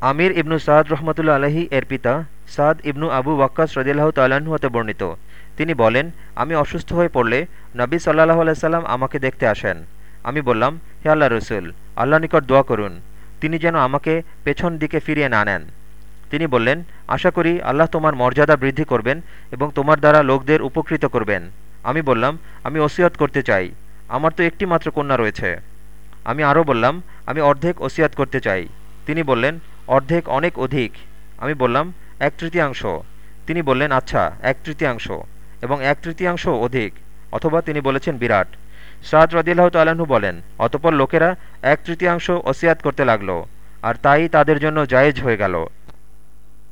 আমির ইবনু সাদ রহমতুল্লা আলহী এর পিতা সাদ ইবনু আবু ওয়াক্কাস রদিল্লাহ তাল্লাহ্ন হতে বর্ণিত। তিনি বলেন, আমি অসুস্থ হয়ে পড়লে নবী সাল্লাহ আলাইসাল্লাম আমাকে দেখতে আসেন। আমি বললাম, হে আল্লাহ রসুল আল্লাহ নিকট দোয়া করুন। তিনি যেন আমাকে পেছন দিকে ফিরিয়ে না নেন। তিনি বললেন, আশা করি আল্লাহ তোমার মর্যাদা বৃদ্ধি করবেন এবং তোমার দ্বারা লোকদের উপকৃত করবেন। আমি বললাম, আমি ওসিয়ত করতে চাই। আমার তো একটি মাত্র কন্যা রয়েছে। আমি আরও বললাম, আমি অর্ধেক ওসিয়াত করতে চাই। তিনি বললেন অর্ধেক অনেক অধিক। আমি বললাম, এক তৃতীয়াংশ। তিনি বললেন আচ্ছা এক তৃতীয়াংশ। এবং এক তৃতীয়াংশ অধিক। অথবা তিনি বলেছেন, বিরাট। সাদ রদিল্লাহ তালাহু বলেন, অতপর লোকেরা এক তৃতীয়াংশ ওসিয়াত করতে লাগল। আর তাই তাদের জন্য জায়েজ হয়ে গেল।